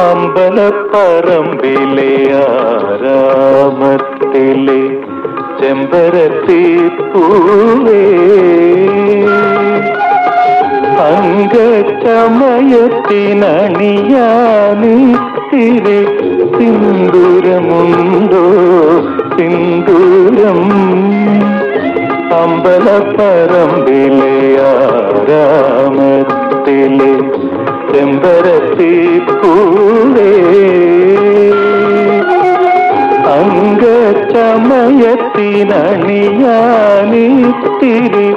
അമ്പലപ്പറമ്പിലെ ആരാമത്തിലെ ചെമ്പരത്തി പൂവേ അംഗച്ചമയത്തിനണിയാനിത്തിരി സിന്ദൂരമുണ്ടോ? സിന്ദൂരം അമ്പലപ്പറമ്പിലെ അംഗച്ചമയത്തിനണിയാനിത്തിരി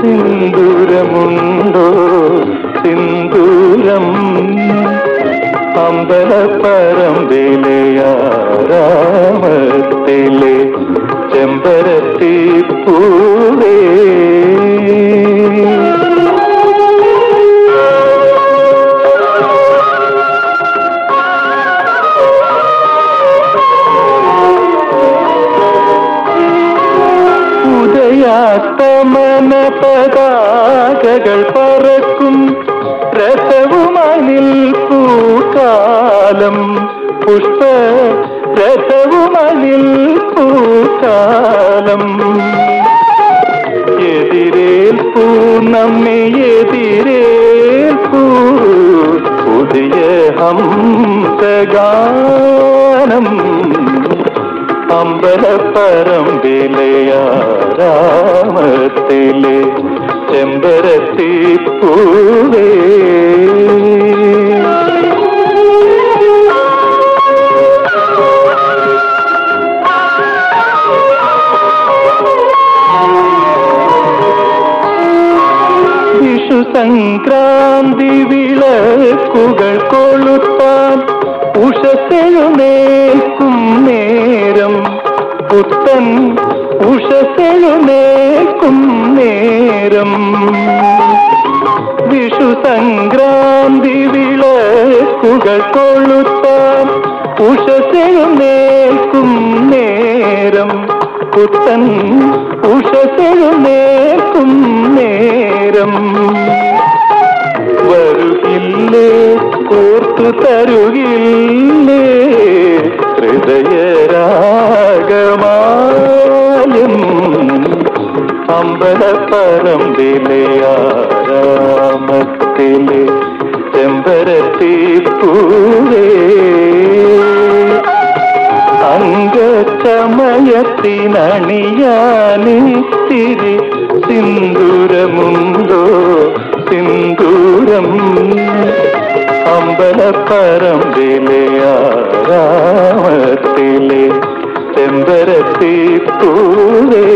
സിന്ദൂരമുണ്ടോ? സിന്ദൂരം അമ്പലപ്പറമ്പിലെ ആരാമത്തിലെ പതാകകൾ പറക്കും. രസവുമാനിൽ നിൽപ്പൂക്കാലം. പുഷ്പ രഥവുമായി നിൽപ്പൂക്കാലം. എതിരേൽപ്പൂ നമ്മെ എതിരേൽപ്പൂ പുതിയ ഹംസഗാനം. അമ്പലപ്പറമ്പിലെ ആരാമത്തിലെ ചെമ്പരത്തി പൂവേ. വിഷു സംക്രാന്തി വിളക്കുകൾ കൊളുത്താൻ ഉഷത്തെഴുന്നേൽക്കും പുത്തൻ ഉഷസെഴുന്നേക്കും നേരം. വിഷു സംക്രാന്തി വിളക്കുകൾ കൊളുത്താൻ ഉഷത്തെഴുന്നേൽക്കും നേരം. പുത്തൻ ഉഷത്തെഴുന്നേൽക്കും നേരം. വരുകില്ലേ കോർത്തു തരുകില്ലേ അമ്പലപ്പറമ്പിലെ ആരാമത്തിലെ ചെമ്പരത്തി പൂവേ. അംഗച്ചമയത്തിനണിയാനിത്തിരി സിന്ദൂരമുണ്ടോ? സിന്ദൂരം. അമ്പലപ്പറമ്പിലെ ആരാമത്തിലെ ചെമ്പരത്തി പൂവേ.